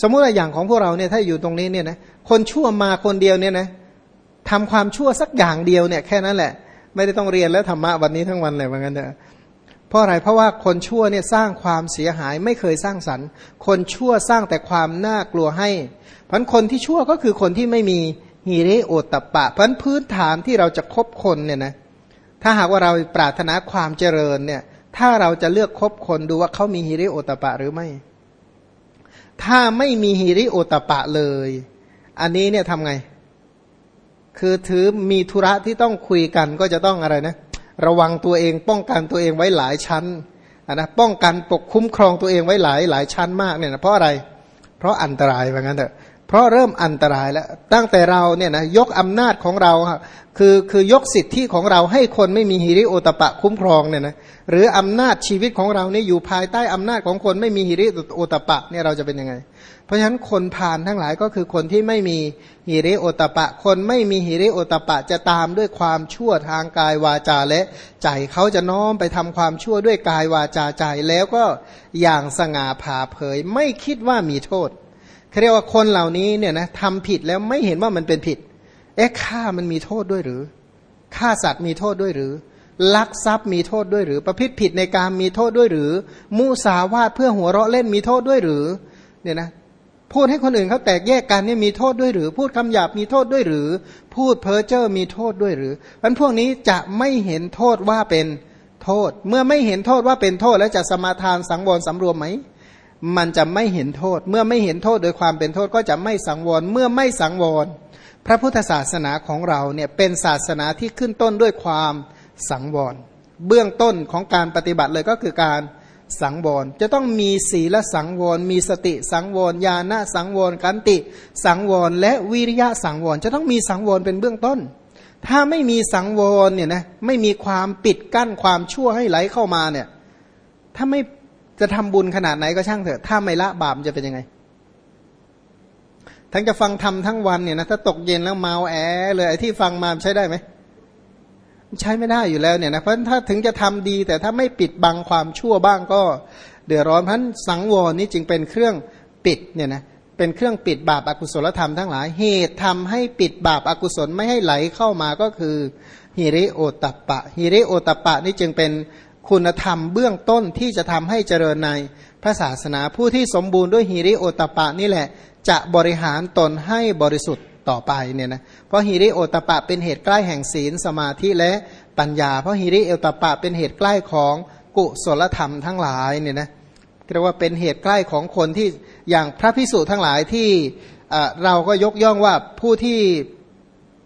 สมมุติอย่างของพวกเราเนี่ยถ้าอยู่ตรงนี้เนี่ยนะคนชั่วมาคนเดียวเนี่ยนะทำความชั่วสักอย่างเดียวเนี่ยแค่นั้นแหละ ไม่ได้ต้องเรียนแล้วธรรมะวันนี้ทั้งวันเลยเหมือนกันเถอะเพราะอะไรเพราะว่าคนชั่วเนี่ยสร้างความเสียหายไม่เคยสร้างสรรค์ คนชั่วสร้างแต่ความน่ากลัวให้พันคนที่ชั่วก็คือคนที่ไม่มีฮีริโอตปะพันพื้นฐานที่เราจะคบคนเนี่ยนะถ้าหากว่าเราปรารถนาความเจริญเนี่ยถ้าเราจะเลือกคบคนดูว่าเขามีฮิริโอตปะหรือไม่ ถ้าไม่มีฮิริโอตปะเลย อันนี้เนี่ยทำไง คือถือมีธุระที่ต้องคุยกันก็จะต้องอะไรนะ ระวังตัวเองป้องกันตัวเองไว้หลายชั้นนะป้องกันปกคุ้มครองตัวเองไว้หลายหลายชั้นมากเนี่ยนะเพราะอะไร เพราะอันตรายว่างั้นเถอะ เพราะเริ่มอันตรายแล้ว ตั้งแต่เราเนี่ยนะยกอำนาจของเราคือคือยกสิทธิของเราให้คนไม่มีฮิริโอตปะคุ้มครองเนี่ยนะหรืออำนาจชีวิตของเราเนี่ยอยู่ภายใต้อำนาจของคนไม่มีฮิริโอตปะเนี่ยเราจะเป็นยังไง เพราะฉะนั้นคนผ่านทั้งหลายก็คือคนที่ไม่มีฮิริโอตปะ คนไม่มีฮิริโอตปะจะตามด้วยความชั่วทางกายวาจาและใจเขาจะน้อมไปทำความชั่วด้วยกายวาจาใจแล้วก็อย่างสง่าผ่าเผย ไม่คิดว่ามีโทษ เขาเรียกว่าคนเหล่านี้เนี่ยนะทำผิดแล้วไม่เห็นว่ามันเป็นผิด เอ๊ะฆ่ามันมีโทษด้วยหรือฆ่าสัตว์มีโทษด้วยหรือ ลักทรัพย์มีโทษด้วยหรือ ประพฤติผิดในการมีโทษด้วยหรือ มุสาวาทเพื่อหัวเราะเล่นมีโทษด้วยหรือ เนี่ยนะพูดให้คนอื่นเขาแตกแยกกันเนี่ยมีโทษด้วยหรือ พูดคำหยาบมีโทษด้วยหรือ พูดเพ้อเจ้อมีโทษด้วยหรือมันพวกนี้จะไม่เห็นโทษว่าเป็นโทษ เมื่อไม่เห็นโทษว่าเป็นโทษแล้วจะสมาทานสังวรสำรวมไหม มันจะไม่เห็นโทษ เมื่อไม่เห็นโทษโดยความเป็นโทษก็จะไม่สังวร เมื่อไม่สังวร พระพุทธศาสนาของเราเนี่ยเป็นศาสนาที่ขึ้นต้นด้วยความสังวร เบื้องต้นของการปฏิบัติเลยก็คือการสังวร จะต้องมีศีลสังวร มีสติสังวร ญาณสังวร กันติ สังวร และวิริยะสังวร จะต้องมีสังวรเป็นเบื้องต้น ถ้าไม่มีสังวรเนี่ยนะไม่มีความปิดกั้นความชั่วให้ไหลเข้ามาเนี่ยถ้าไม่ จะทำบุญขนาดไหนก็ช่างเถอะ ถ้าไม่ละบาปจะเป็นยังไง ทั้งจะฟังทำทั้งวันเนี่ยนะถ้าตกเย็นแล้วเมาแอเลยไอ้ที่ฟังมาใช้ได้ไหมใช้ไม่ได้อยู่แล้วเนี่ยนะเพราะถ้าถึงจะทำดี แต่ถ้าไม่ปิดบังความชั่วบ้างก็ เดือดร้อนพันสังวรนี้จึงเป็นเครื่องปิดเนี่ยนะเป็นเครื่องปิดบาปอากุศลธรรมทั้งหลาย เหตุทำให้ปิดบาปอากุศลไม่ให้ไหลเข้ามาก็คือฮิริโอตัปปะฮิริโอตัปปะนี่จึงเป็น คุณธรรมเบื้องต้นที่จะทำให้เจริญในพระศาสนาผู้ที่สมบูรณ์ด้วยฮิริโอตปะนี่แหละ จะบริหารตนให้บริสุทธิ์ต่อไปเนี่ยนะเพราะฮิริโอตปะเป็นเหตุใกล้แห่งศีลสมาธิและปัญญา เพราะฮิริโอตปะเป็นเหตุใกล้ของกุศลธรรมทั้งหลายเนี่ยนะเรียกว่าเป็นเหตุใกล้ของคนที่อย่างพระพิสุทั้งหลายที่เราก็ยกย่องว่าผู้ที่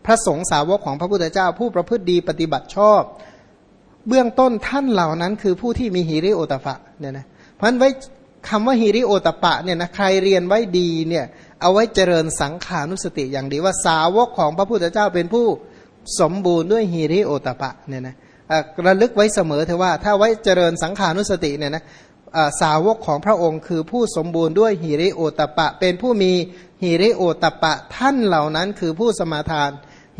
พระสงฆ์สาวกของพระพุทธเจ้าผู้ประพฤติดีปฏิบัติชอบ เบื้องต้นท่านเหล่านั้น คือผู้ที่มีฮิริโอตปะเนี่ยนะเพราะฉะนั้นไว้คำว่าฮิริโอตปะเนี่ยนะใครเรียนไว้ดีเนี่ยเอาไว้เจริญสังขานุสติอย่างดีว่าสาวกของพระพุทธเจ้าเป็นผู้สมบูรณ์ด้วยฮิริโอตปะเนี่ยนะระลึกไว้เสมอเถอะว่า ถ้าไว้เจริญสังขานุสติเนี่ยนะสาวกของพระองค์คือผู้สมบูรณ์ด้วยฮิริโอตปะ เป็นผู้มีฮิริโอตปะท่านเหล่านั้นคือผู้สมาทาน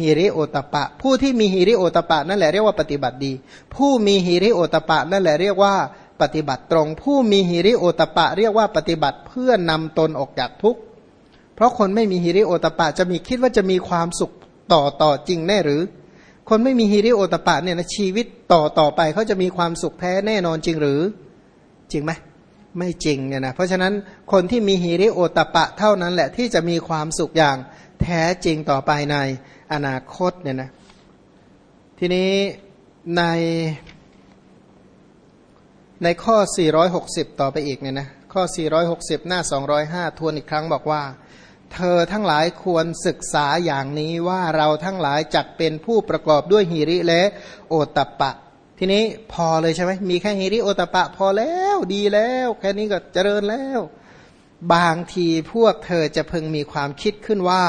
ฮิริโอตปะ ผู้ที่มีฮิริโอตปะนั่นแหละเรียกว่าปฏิบัติดี ผู้มีฮิริโอตปะนั่นแหละเรียกว่าปฏิบัติตรง ผู้มีฮิริโอตปะ เรียกว่าปฏิบัติเพื่อนำตนออกจากทุกข์เพราะคนไม่มีฮิริโอตปะจะมีคิดว่าจะมีความสุขต่อต่อจริงแน่หรือ คนไม่มีฮิริโอตปะเนี่ยนะชีวิตต่อต่อไปเขาจะมีความสุขแท้แน่นอนจริงหรือ จริงไหมไม่จริงเนี่ยนะเพราะฉะนั้นคนที่มีฮิริโอตปะเท่านั้นแหละที่จะมีความสุขอย่างแท้จริงต่อไปใน อนาคตเนี่ยนะทีนี้ในในข้อ 460 ต่อไปอีกเนี่ยนะข้อ 460 หน้า 205 ทวนอีกครั้งบอกว่า เธอทั้งหลายควรศึกษาอย่างนี้ว่าเราทั้งหลายจักเป็นผู้ประกอบด้วยหิริและโอตปะทีนี้พอเลยใช่ไหมมีแค่หิริโอตปะพอแล้วดีแล้ว แค่นี้ก็เจริญแล้ว บางทีพวกเธอจะพึงมีความคิดขึ้นว่า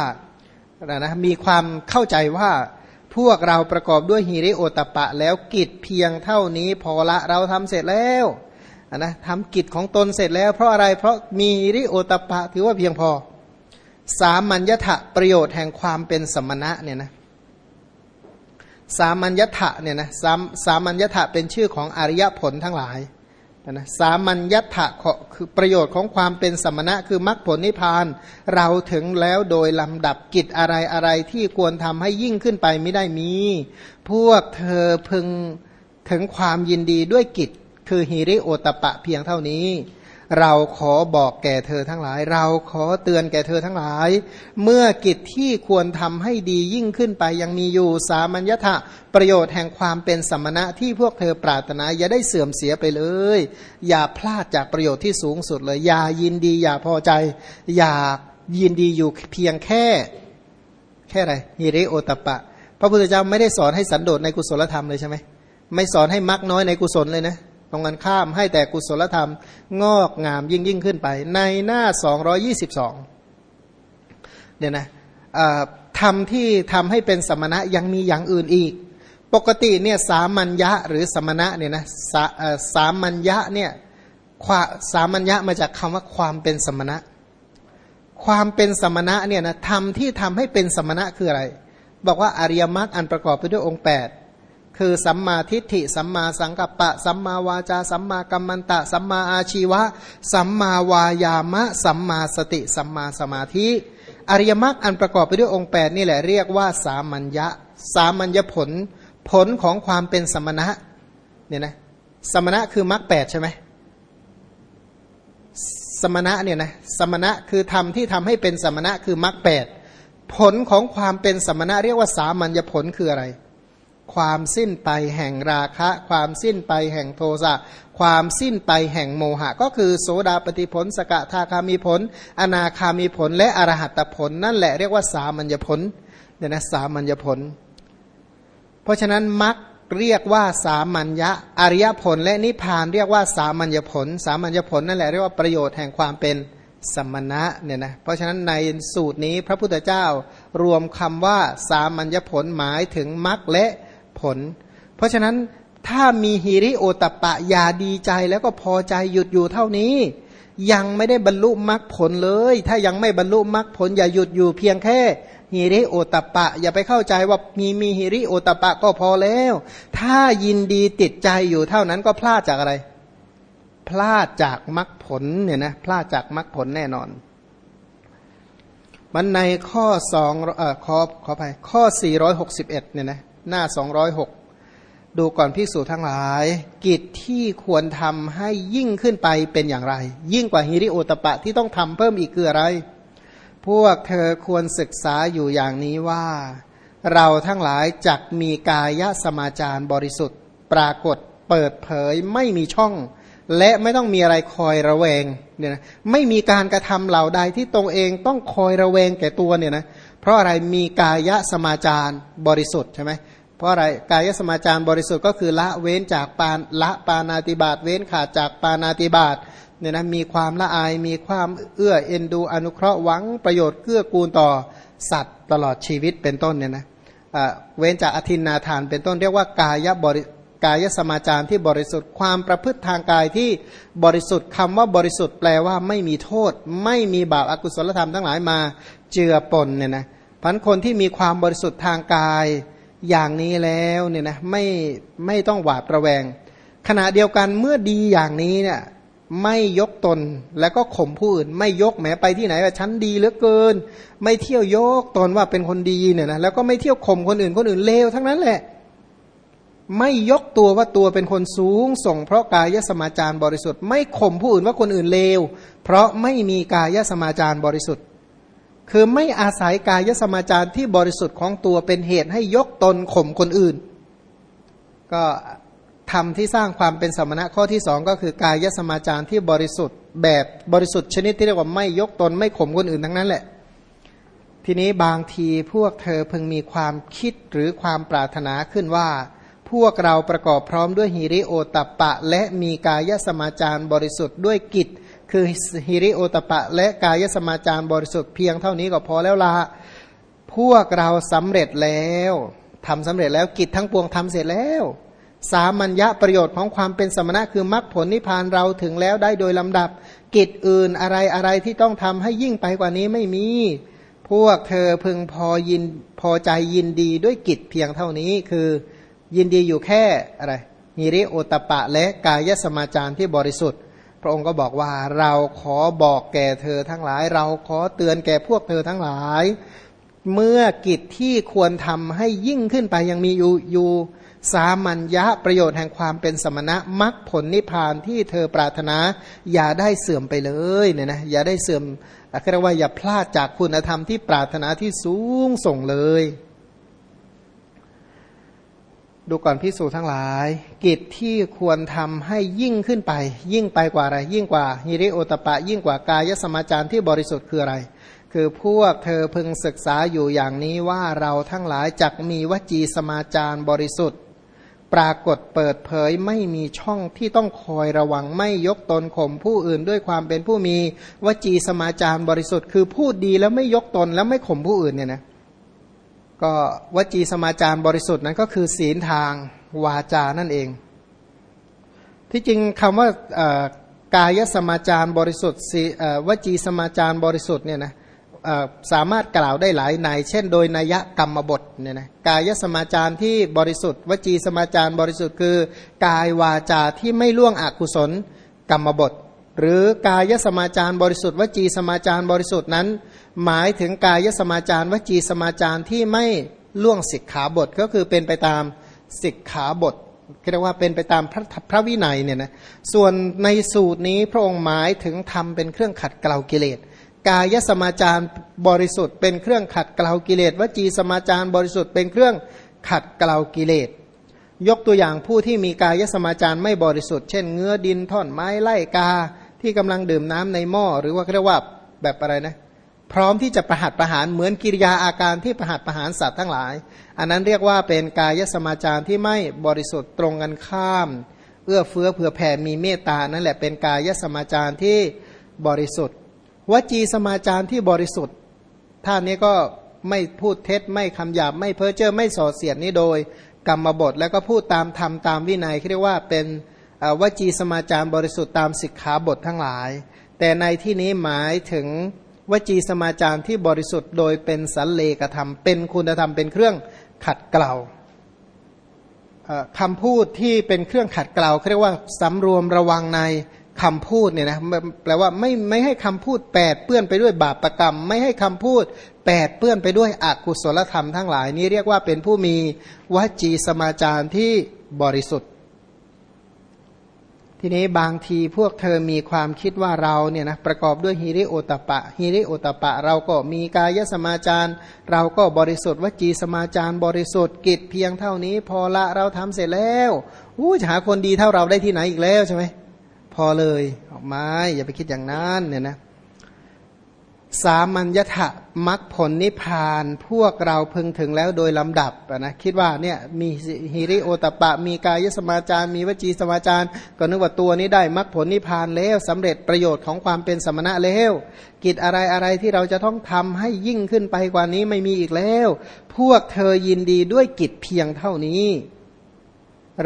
นะมีความเข้าใจว่าพวกเราประกอบด้วยฮิริโอตปะ แล้วกิจเพียงเท่านี้พอละเราทำเสร็จแล้วนะทำกิจของตนเสร็จแล้ว เพราะอะไรเพราะมีฮิริโอตปะถือว่าเพียงพอ สามัญญะประโยชน์แห่งความเป็นสมณะเนี่ยนะสามัญญะเนี่ยนะสามสามัญญะเป็นชื่อของอริยผลทั้งหลาย นะสามัญยัตถะคือประโยชน์ของความเป็นสมณะคือมรรคผลนิพพาน เราถึงแล้วโดยลำดับกิจอะไรอะไรที่ควรทำให้ยิ่งขึ้นไปไม่ได้มี พวกเธอพึงถึงความยินดีด้วยกิจ คือฮิริโอตปะเพียงเท่านี้ เราขอบอกแก่เธอทั้งหลาย เราขอเตือนแก่เธอทั้งหลาย เมื่อกิจที่ควรทำให้ดียิ่งขึ้นไปยังมีอยู่สามัญญะประโยชน์แห่งความเป็นสมณะที่พวกเธอปรารถนาอย่าได้เสื่อมเสียไปเลย อย่าพลาดจากประโยชน์ที่สูงสุดเลย อย่ายินดี อย่าพอใจ อย่ายินดีอยู่เพียงแค่ แค่ไรฮิริโอตปะ พระพุทธเจ้าไม่ได้สอนให้สันโดษในกุศลธรรมเลยใช่ไหมไม่สอนให้มักน้อยในกุศลเลยนะ ตรงกันข้ามให้แต่กุศลธรรม งอกงามยิ่งยิ่งขึ้นไป ในหน้า 222เนี่ยนะทำที่ทำให้เป็นสมณะยังมีอย่างอื่นอีก ปกติเนี่ยสามัญญะหรือสมณะเนี่ยนะสาสามัญญะเนี่ยสามัญญะมาจากคำว่าความเป็นสมณะ ความเป็นสมณะเนี่ยนะทำที่ทำให้เป็นสมณะคืออะไร บอกว่าอริยมรรคอันประกอบไปด้วยองค์ 8 คือสัมมาทิฏฐิ สัมมาสังกัปปะ สัมมาวาจา สัมมากัมมันตะ สัมมาอาชีวะ สัมมาวายามะ สัมมาสติ สัมมาสมาธิ อริยมรรคอันประกอบไปด้วยองค์ 8 นี่แหละเรียกว่า สามัญญะ สามัญญผล ผลของความเป็นสมณะเนี่ยนะสมณะคือมรรคแปดใช่ไหมสมณะเนี่ยนะสมณะคือธรรมที่ทำให้เป็นสมณะคือมรรคแปดผลของความเป็นสมณะเรียกว่าสามัญญผลคืออะไร ความสิ้นไปแห่งราคะ ความสิ้นไปแห่งโทสะความสิ้นไปแห่งโมหะ ก็คือโสดาปฏิผล สกทาคามีผล อนาคามีผลและอรหัตผล นั่นแหละเรียกว่าสามัญญผลเนี่ยนะสามัญญผล เพราะฉะนั้นมรรคเรียกว่าสามัญญะอริยผล และนิพพานเรียกว่าสามัญญผล สามัญญผลนั่นแหละเรียกว่าประโยชน์แห่งความเป็นสมณะเนี่ยนะเพราะฉะนั้นในสูตรนี้พระพุทธเจ้า รวมคำว่าสามัญญผลหมายถึงมรรคและ ผล เพราะฉะนั้นถ้ามีฮิริโอตปะอย่าดีใจแล้วก็พอใจหยุดอยู่เท่านี้ ยังไม่ได้บรรลุมรรคผลเลย ถ้ายังไม่บรรลุมรรคผลอย่าหยุดอยู่เพียงแค่ฮิริโอตปะ อย่าไปเข้าใจว่ามีมีฮิริโอตปะก็พอแล้ว ถ้ายินดีติดใจอยู่เท่านั้นก็พลาดจากอะไร พลาดจากมรรคผลเนี่ยนะพลาดจากมรรคผลแน่นอน มันในข้อสองเอ่อขอขอไปข้อสี่ร้อยหกสิบเอ็ดเนี่ยนะ หน้าสองร้อยหกดูก่อนพิสูจทั้งหลาย กิจที่ควรทำให้ยิ่งขึ้นไปเป็นอย่างไร ยิ่งกว่าฮิริโอตปะที่ต้องทำเพิ่มอีกคืออะไร พวกเธอควรศึกษาอยู่อย่างนี้ว่า เราทั้งหลายจักมีกายสมาจารบริสุทธิ์ ปรากฏเปิดเผยไม่มีช่อง และไม่ต้องมีอะไรคอยระแวงเนี่ยนะไม่มีการกระทำเหล่าใดที่ตรงเองต้องคอยระแวงแก่ตัวเนี่ยนะเพราะอะไรมีกายสมาจารบริสุทธิ์ใช่ไหมเพราะอะไรกายสมาจารบริสุทธิ์ก็คือละเว้นจากปานละปานาติบาตเว้นขาดจากปานาติบาตเนี่ยนะมีความละอายมีความเอื้อเอ็นดูอนุเคราะห์หวังประโยชน์เกื้อกูลต่อสัตว์ตลอดชีวิตเป็นต้นเนี่ยนะเว้นจากอธินนาทานเป็นต้นเรียกว่ากายบริ กายสมาจารที่บริสุทธิ์ ความประพฤติทางกายที่บริสุทธิ์คำว่าบริสุทธิ์แปลว่าไม่มีโทษ ไม่มีบาปอากุศลธรรมทั้งหลายมาเจือปนเนี่ยนะพันคนที่มีความบริสุทธิ์ทางกายอย่างนี้แล้วเนี่ยนะไม่ไม่ต้องหวาดระแวง ขณะเดียวกันเมื่อดีอย่างนี้เนี่ยไม่ยกตนแล้วก็ข่มผู้อื่น ไม่ยกแหมไปที่ไหนว่าฉันดีเหลือเกิน ไม่เที่ยวยกตนว่าเป็นคนดีเนี่ยนะแล้วก็ไม่เที่ยวข่มคนอื่นคนอื่นเลวทั้งนั้นแหละ ไม่ยกตัวว่าตัวเป็นคนสูง ส่งเพราะกายสมาจารบริสุทธิ์ ไม่ข่มผู้อื่นว่าคนอื่นเลว เพราะไม่มีกายสมาจารบริสุทธิ์ คือไม่อาศัยกายสมาจารที่บริสุทธิ์ของตัวเป็นเหตุให้ยกตนข่มคนอื่น ก็ทำที่สร้างความเป็นสมณะข้อที่สองก็คือกายสมาจารที่บริสุทธิ์ แบบบริสุทธิ์ชนิดที่เรียกว่าไม่ยกตนไม่ข่มคนอื่นทั้งนั้นแหละทีนี้บางทีพวกเธอเพิ่งมีความคิดหรือความปรารถนาขึ้นว่า พวกเราประกอบพร้อมด้วยฮิริโอตปปะ และมีกายสมาจารบริสุทธิ์ด้วยกิจ คือฮิริโอตปะ และกายสมาจารบริสุทธิ์เพียงเท่านี้ก็พอแล้วละพวกเราสำเร็จแล้วทำสำเร็จแล้วกิจทั้งปวงทำเสร็จแล้ว สามัญญะประโยชน์ของความเป็นสมณะคือมรรคผลนิพพานเราถึงแล้วได้โดยลำดับ กิจอื่นอะไรอะไรที่ต้องทำให้ยิ่งไปกว่านี้ไม่มี พวกเธอพึงพอยินพอใจยินดีด้วยกิจเพียงเท่านี้คือ ยินดีอยู่แค่อะไรฮิริโอตปะและกายสมาจารที่บริสุทธิ์ พระองค์ก็บอกว่าเราขอบอกแก่เธอทั้งหลาย เราขอเตือนแก่พวกเธอทั้งหลาย เมื่อกิจที่ควรทำให้ยิ่งขึ้นไปยังมีอยู่อยู่สามัญญะประโยชน์แห่งความเป็นสมณะมรรคผลนิพพานที่เธอปรารถนา อย่าได้เสื่อมไปเลยเนี่ยนะอย่าได้เสื่อมเรียกว่าอย่าพลาดจากคุณธรรมที่ปรารถนาที่สูงส่งเลย ดูก่อนพิสูจทั้งหลาย กิจที่ควรทำให้ยิ่งขึ้นไป ยิ่งไปกว่าอะไร ยิ่งกว่าฮิริโอตปะ ยิ่งกว่ากายสมาจารที่บริสุทธิ์คืออะไร คือพวกเธอพึงศึกษาอยู่อย่างนี้ว่าเราทั้งหลายจักมีวจีสมาจารบริสุทธิ์ ปรากฏเปิดเผยไม่มีช่องที่ต้องคอยระวังไม่ยกตนข่มผู้อื่นด้วยความเป็นผู้มีวจีสมาจารบริสุทธิ์ คือพูดดีแล้วไม่ยกตนแล้วไม่ข่มผู้อื่นเนี่ยนะ ก็วจีสมาจารบริสุทธิ์นั้นก็คือศีลทางวาจานั่นเอง ที่จริงคำว่ากายสมาจารบริสุทธิ์วจีสมาจารบริสุทธิ์เนี่ยนะสามารถกล่าวได้หลายในเช่น โดยนัยกรรมบทเนี่ยนะกายสมาจารที่บริสุทธิ์ วจีสมาจารบริสุทธิ์คือ กายวาจาที่ไม่ล่วงอกุศลกรรมบท หรือกายสมาจารบริสุทธิ์ วจีสมาจารบริสุทธิ์นั้น หมายถึงกายสมาจารวจีสมาจารที่ไม่ล่วงสิกขาบทก็คือเป็นไปตามสิกขาบทเรียกว่าเป็นไปตามพระพระวินัยเนี่ยนะส่วนในสูตรนี้พระองค์หมายถึงทำเป็นเครื่องขัดเกลากิเลสกายสมาจารบริสุทธิ์เป็นเครื่องขัดเกลากิเลสวจีสมาจารบริสุทธิ์เป็นเครื่องขัดเกลากิเลสยกตัวอย่างผู้ที่มีกายสมาจารไม่บริสุทธิ์ เช่น เงื้อดินท่อนไม้ไล่กาที่กำลังดื่มน้ำในหม้อหรือว่าเรียกว่าแบบอะไรนะ พร้อมที่จะประหัตประหารเหมือนกิริยาอาการที่ประหัตประหารสัตว์ทั้งหลาย อันนั้นเรียกว่าเป็นกายสมาจารที่ไม่บริสุทธิ์ตรงกันข้าม เอื้อเฟื้อเผื่อแผ่มีเมตตานั่นแหละเป็นกายสมาจารที่บริสุทธิ์ วจีสมาจารที่บริสุทธิ์ท่านนี้ก็ไม่พูดเท็จไม่คำหยาบไม่เพ้อเจ้อไม่ส่อเสียดนี้โดยกรรมบทแล้วก็พูดตามธรรมตามวินัยเรียกว่าเป็นวจีสมาจารบริสุทธิ์ตามสิกขาบททั้งหลาย แต่ในที่นี้หมายถึง วจีสมาจารที่บริสุทธิ์โดยเป็นสันเลกธรรม เป็นคุณธรรมเป็นเครื่องขัดเกลาคำพูดที่เป็นเครื่องขัดเกลาเรียกว่าสำรวมระวังในคำพูดเนี่ยนะแปลว่าไม่ไม่ให้คำพูดแปดเปื้อนไปด้วยบาปรกรรม ไม่ให้คำพูดแปดเปื้อนไปด้วยอกุศลธรรมทั้งหลาย นี้เรียกว่าเป็นผู้มีวจีสมาจารที่บริสุทธิ์ ทีนี้บางทีพวกเธอมีความคิดว่าเราเนี่ยนะประกอบด้วยฮิริโอตปะฮิริโอตปะ เราก็มีกายสมาจารเราก็บริสุทธิ์วจีสมาจารบริสุทธิ์กิจเพียงเท่านี้ พอละเราทำเสร็จแล้วอู้จะหาคนดีเท่าเราได้ที่ไหนอีกแล้วใช่ไหมพอเลยออกมาอย่าไปคิดอย่างนั้นเนี่ยนะ สามัญญะมรรคผลนิพพานพวกเราพึงถึงแล้วโดยลำดับนะคิดว่าเนี่ยมีฮิริโอตปะ มีกายสมาจารมีวจีสมาจารก็นึกว่าตัวนี้ได้มรรคผลนิพพานแล้วสำเร็จประโยชน์ของความเป็นสมณะแล้วกิจอะไรอะไรที่เราจะต้องทำให้ยิ่งขึ้นไปกว่านี้ไม่มีอีกแล้ว พวกเธอยินดีด้วยกิจเพียงเท่านี้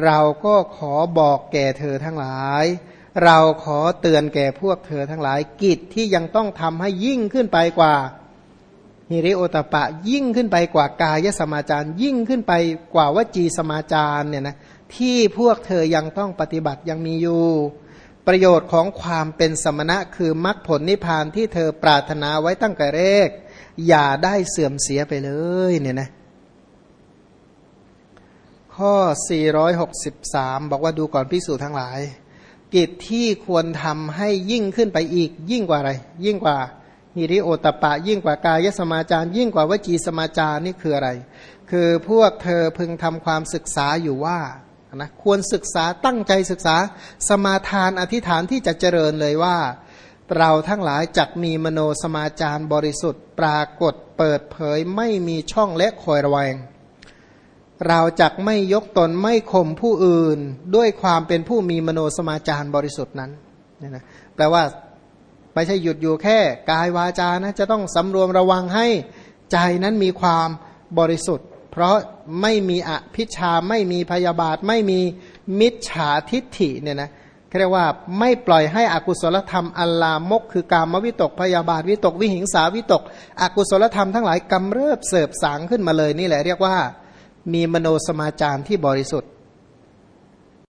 เราก็ขอบอกแก่เธอทั้งหลาย เราขอเตือนแก่พวกเธอทั้งหลายกิจที่ยังต้องทำให้ยิ่งขึ้นไปกว่าฮิริโอตปะยิ่งขึ้นไปกว่ากายสมาจารยิ่งขึ้นไปกว่าวจีสมาจารเนี่ยนะที่พวกเธอยังต้องปฏิบัติยังมีอยู่ ประโยชน์ของความเป็นสมณะคือมรรคผลนิพพานที่เธอปรารถนาไว้ตั้งแต่แรก อย่าได้เสื่อมเสียไปเลยเนี่ยนะข้อ 463 บอกว่าดูก่อนพิสูจน์ทั้งหลาย กิจที่ควรทำให้ยิ่งขึ้นไปอีก ยิ่งกว่าอะไร ยิ่งกว่าฮิริโอตปะ ยิ่งกว่ากายสมาจารยิ่งกว่าวจีสมาจารนี่คืออะไร คือพวกเธอพึงทำความศึกษาอยู่ว่านะควรศึกษาตั้งใจศึกษาสมาทานอธิษฐานที่จะเจริญเลยว่า เราทั้งหลายจักมีมโนสมาจารบริสุทธิ์ ปรากฏเปิดเผยไม่มีช่องและคอยระแวง เราจักไม่ยกตนไม่ข่มผู้อื่น ด้วยความเป็นผู้มีมโนสมาจารบริสุทธิ์นั้นนี่นะแปลว่าไม่ใช่หยุดอยู่แค่กายวาจานะจะต้องสำรวมระวังให้ใจนั้นมีความบริสุทธิ์ เพราะไม่มีอภิชาไม่มีพยาบาท ไม่มีมิจฉาทิฏฐิเนี่ยนะเรียกว่าไม่ปล่อยให้อกุศลธรรมอัลลามก คือการมวิตกพยาบาทวิตกวิหิงสาวิตก อกุศลธรรมทั้งหลายกำเริบเสบสางขึ้นมาเลยนี่แหละเรียกว่า มีมโนสมาจารที่บริสุทธิ์